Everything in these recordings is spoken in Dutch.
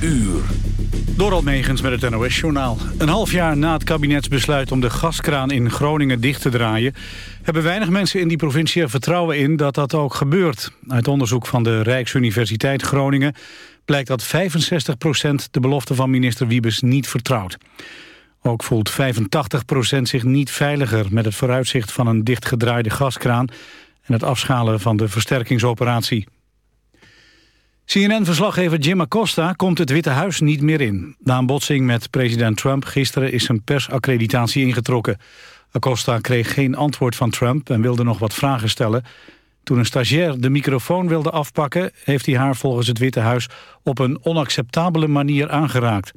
uur. Door Megens met het NOS-journaal. Een half jaar na het kabinetsbesluit om de gaskraan in Groningen dicht te draaien... hebben weinig mensen in die provincie er vertrouwen in dat dat ook gebeurt. Uit onderzoek van de Rijksuniversiteit Groningen... blijkt dat 65% de belofte van minister Wiebes niet vertrouwt. Ook voelt 85% zich niet veiliger met het vooruitzicht van een dichtgedraaide gaskraan... en het afschalen van de versterkingsoperatie. CNN-verslaggever Jim Acosta komt het Witte Huis niet meer in. Na een botsing met president Trump gisteren is zijn persaccreditatie ingetrokken. Acosta kreeg geen antwoord van Trump en wilde nog wat vragen stellen. Toen een stagiair de microfoon wilde afpakken... heeft hij haar volgens het Witte Huis op een onacceptabele manier aangeraakt.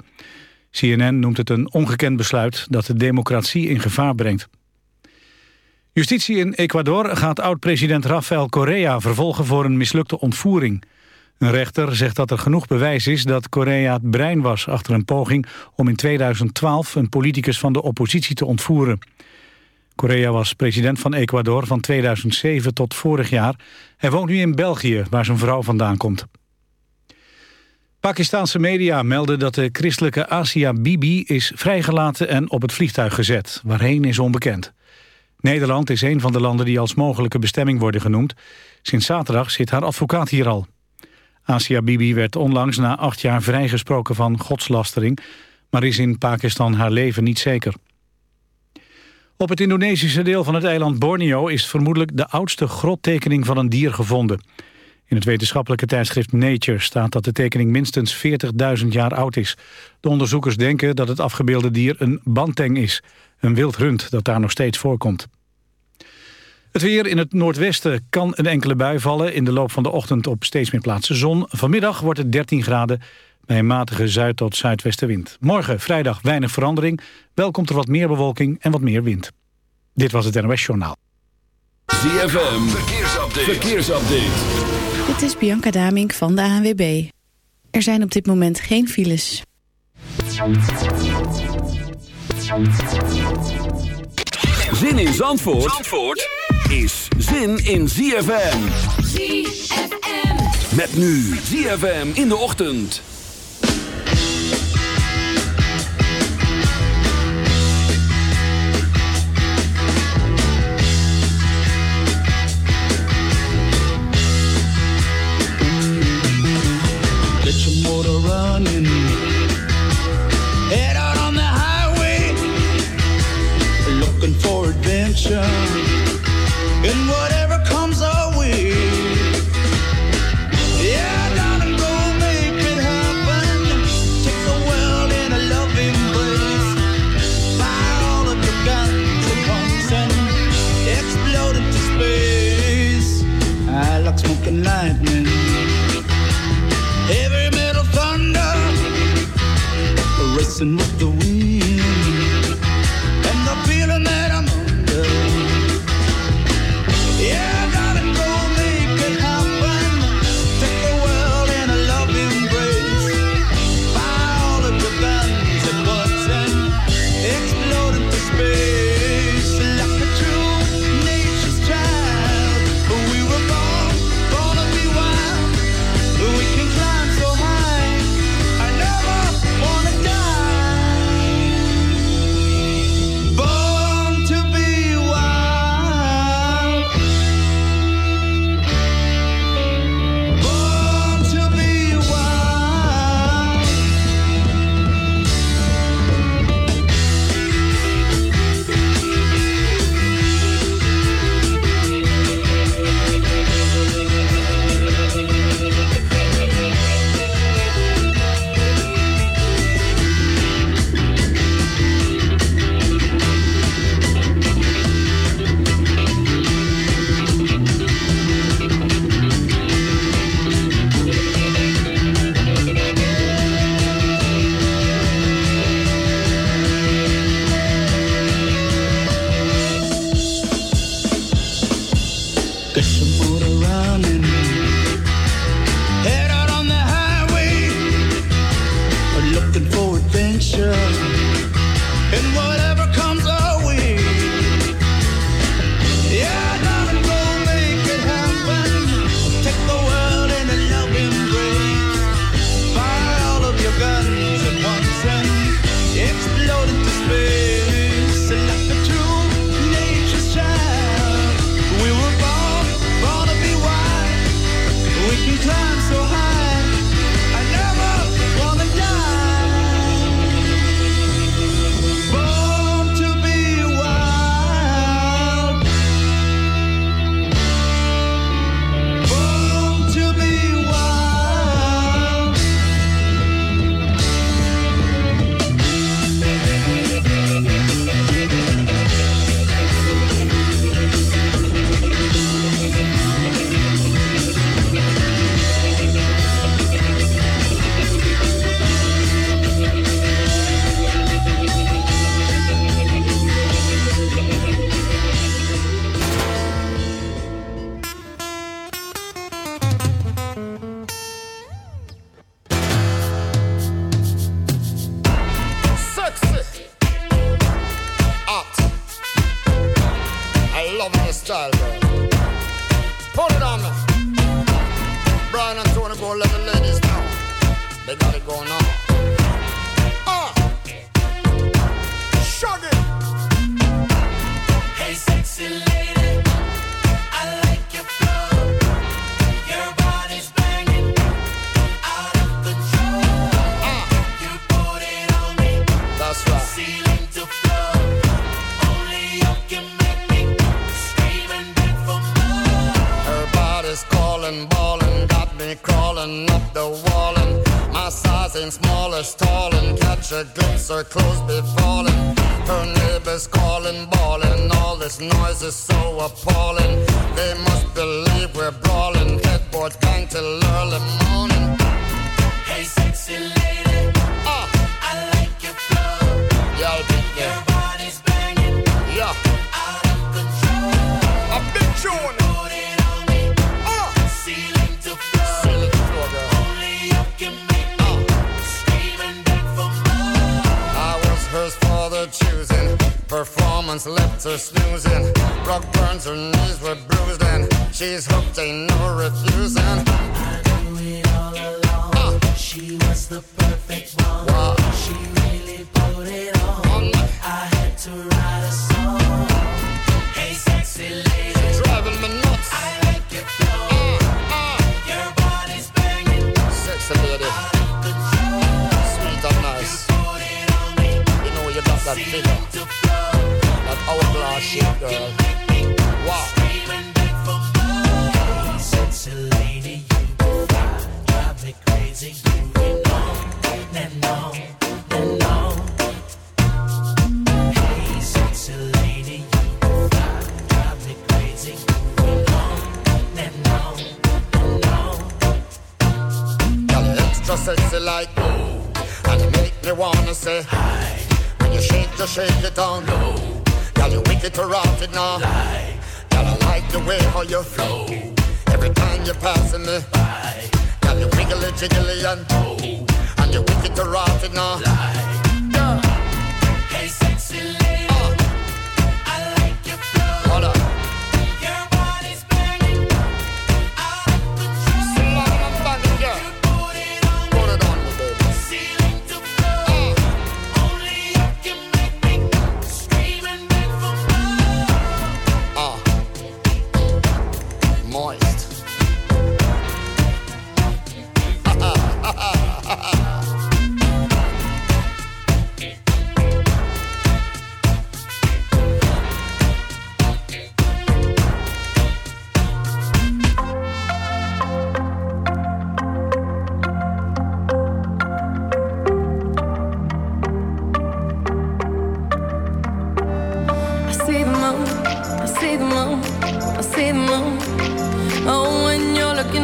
CNN noemt het een ongekend besluit dat de democratie in gevaar brengt. Justitie in Ecuador gaat oud-president Rafael Correa vervolgen voor een mislukte ontvoering. Een rechter zegt dat er genoeg bewijs is dat Korea het brein was achter een poging om in 2012 een politicus van de oppositie te ontvoeren. Korea was president van Ecuador van 2007 tot vorig jaar. Hij woont nu in België, waar zijn vrouw vandaan komt. Pakistanse media melden dat de christelijke Asia Bibi is vrijgelaten en op het vliegtuig gezet. Waarheen is onbekend. Nederland is een van de landen die als mogelijke bestemming worden genoemd. Sinds zaterdag zit haar advocaat hier al. Asia Bibi werd onlangs na acht jaar vrijgesproken van godslastering... maar is in Pakistan haar leven niet zeker. Op het Indonesische deel van het eiland Borneo... is vermoedelijk de oudste grottekening van een dier gevonden. In het wetenschappelijke tijdschrift Nature staat dat de tekening minstens 40.000 jaar oud is. De onderzoekers denken dat het afgebeelde dier een banteng is. Een wild rund dat daar nog steeds voorkomt. Het weer in het noordwesten kan een enkele bui vallen. In de loop van de ochtend op steeds meer plaatsen zon. Vanmiddag wordt het 13 graden bij een matige zuid- tot zuidwestenwind. Morgen, vrijdag, weinig verandering. Wel komt er wat meer bewolking en wat meer wind. Dit was het NOS Journaal. ZFM, verkeersupdate. verkeersupdate. Dit is Bianca Damink van de ANWB. Er zijn op dit moment geen files. Zin in Zandvoort? Zandvoort? Is zin in ZFM. ZFM. Met nu ZFM in de ochtend. Get your motor running. Head out on the highway. Looking for adventure. the perfect one. Wow. She really bought it it on low. Girl, you're wicked to rot it now. Lie. Girl, I like the way how you flow. Every time you're passing me by. Girl, you wiggly jiggly and oh. And you're wicked to rot it now. Lie.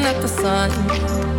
at the sun.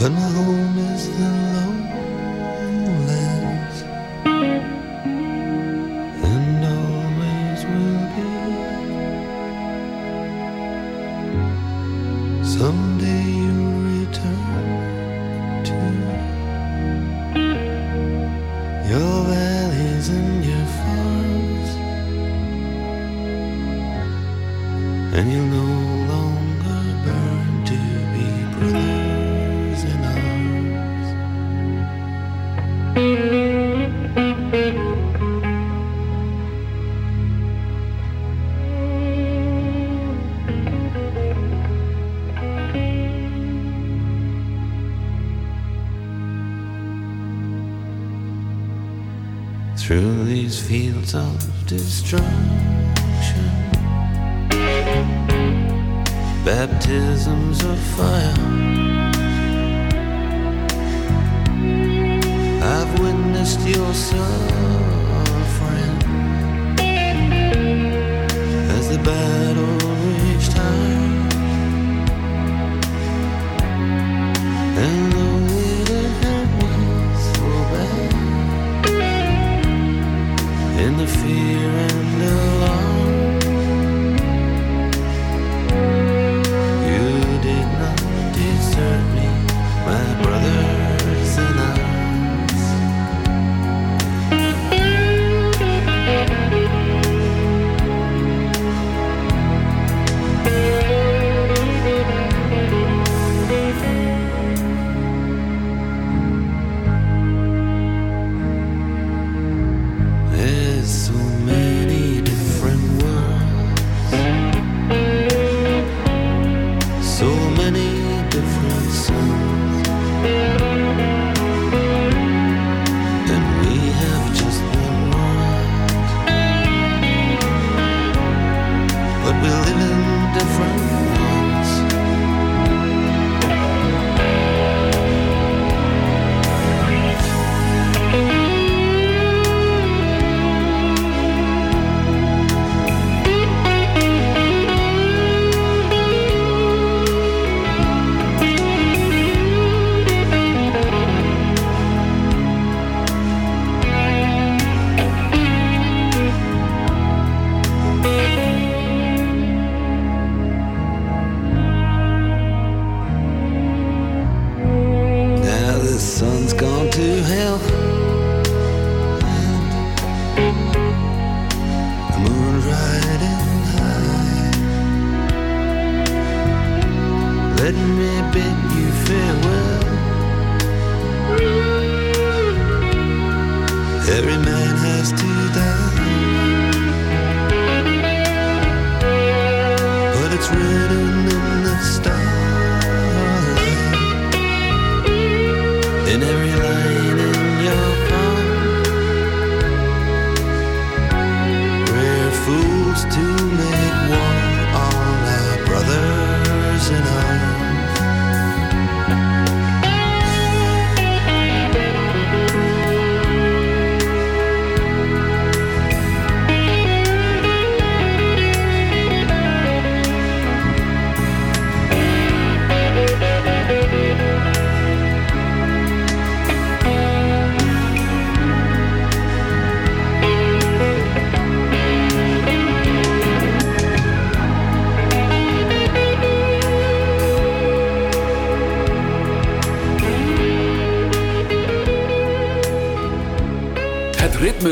When home is the lone weapons of destruction. Baptisms of fire. I've witnessed your suffering.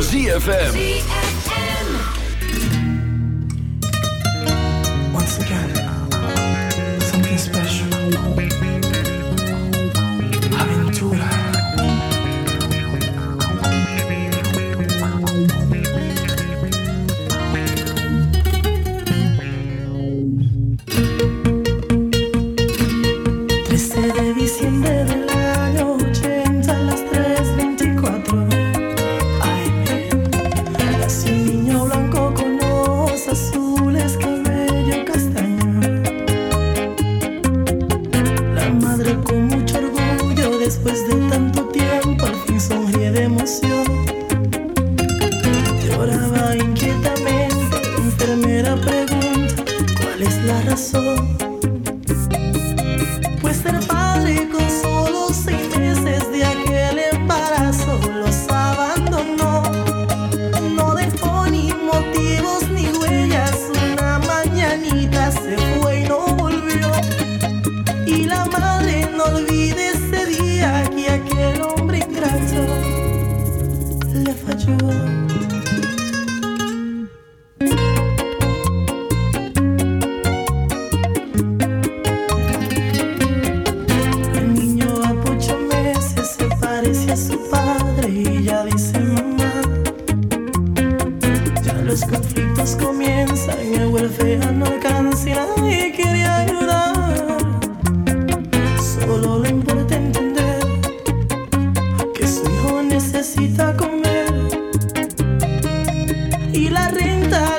ZFM. Necesita comer. Y la renta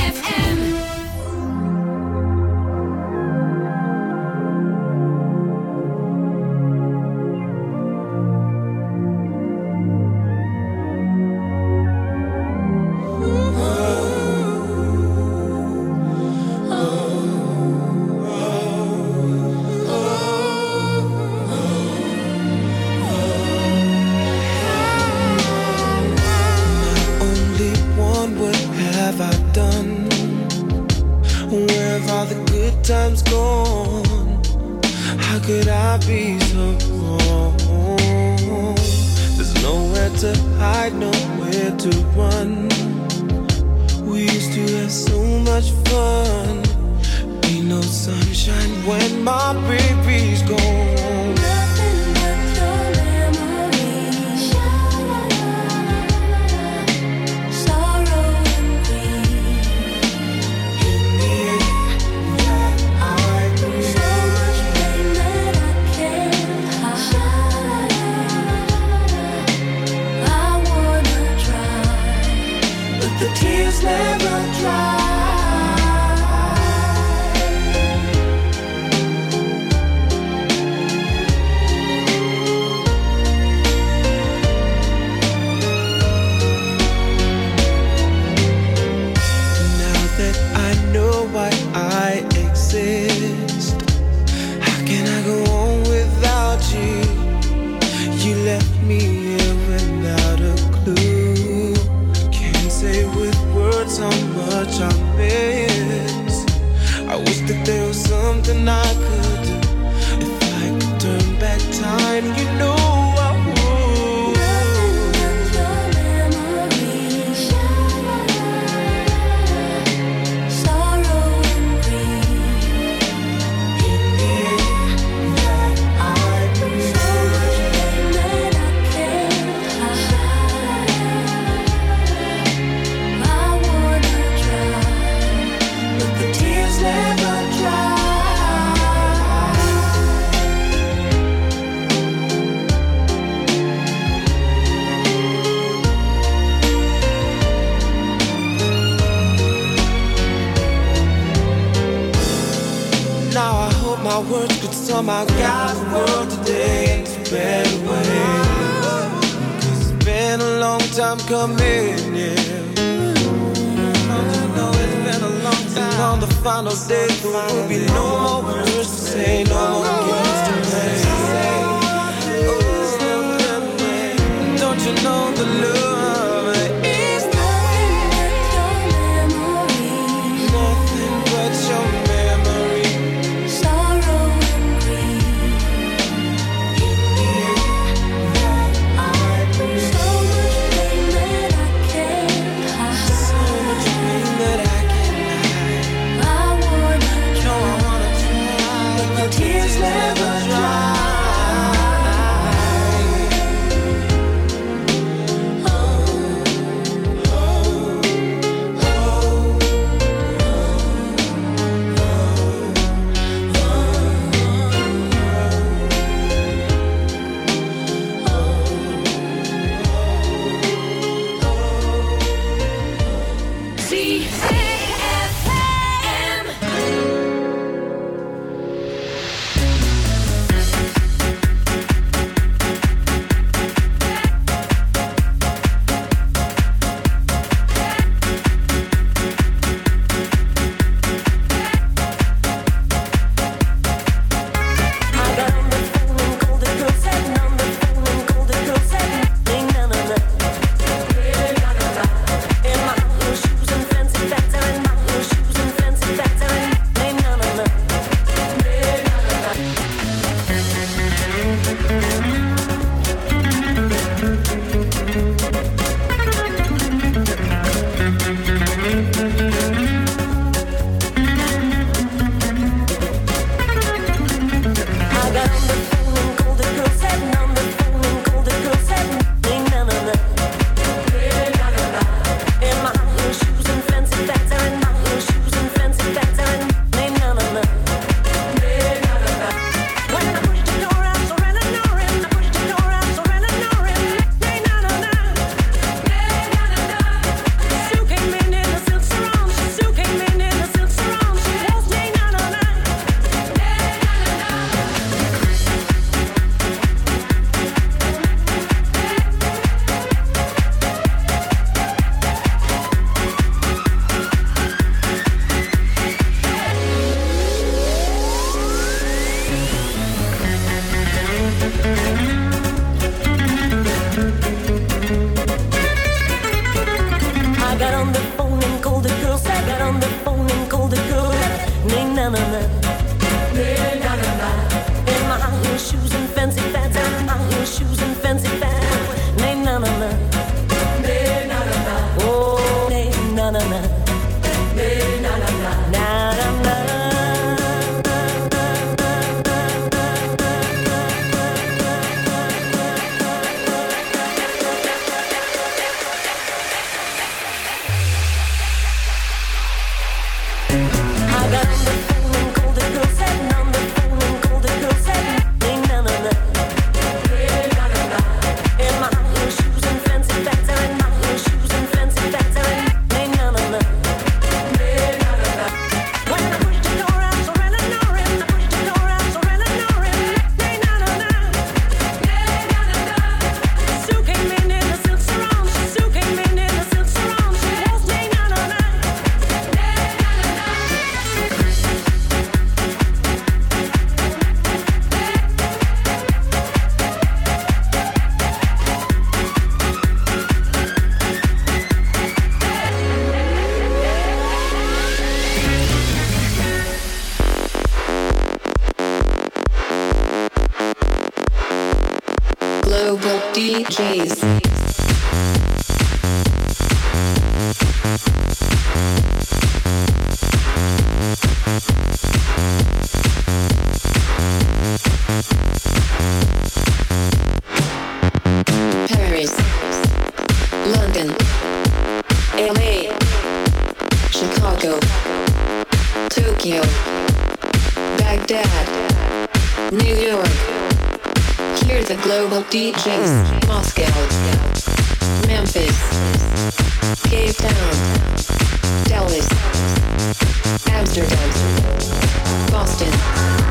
question.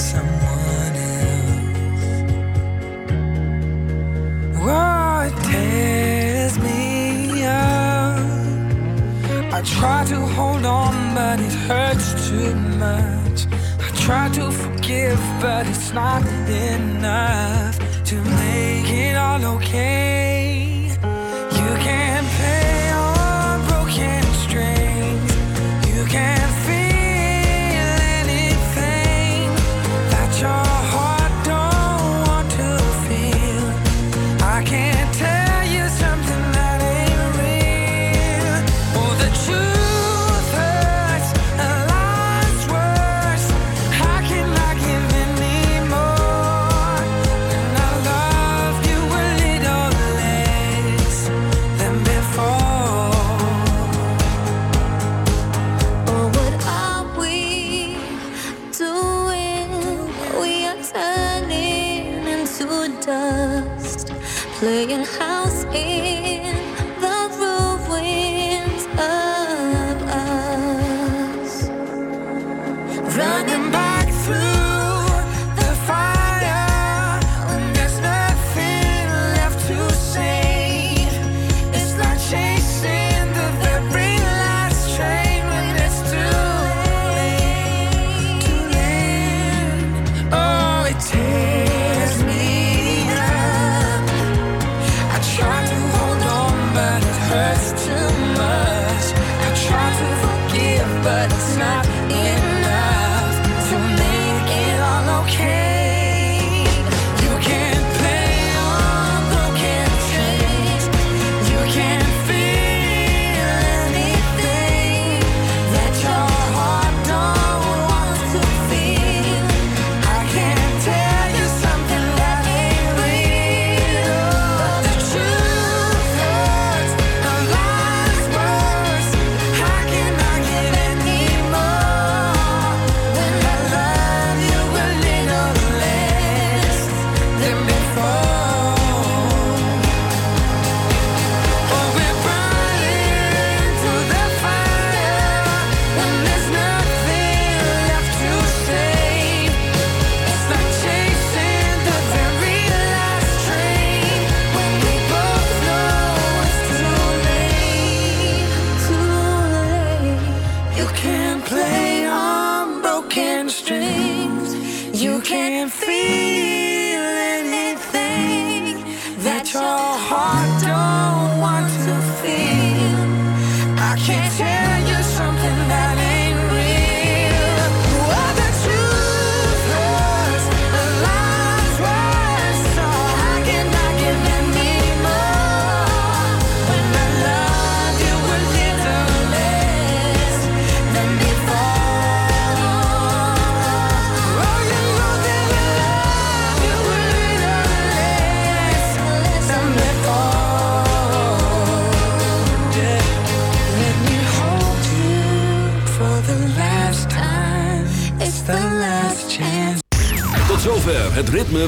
someone else. Oh, it tears me up. I try to hold on, but it hurts too much. I try to forgive, but it's not enough to make it all okay.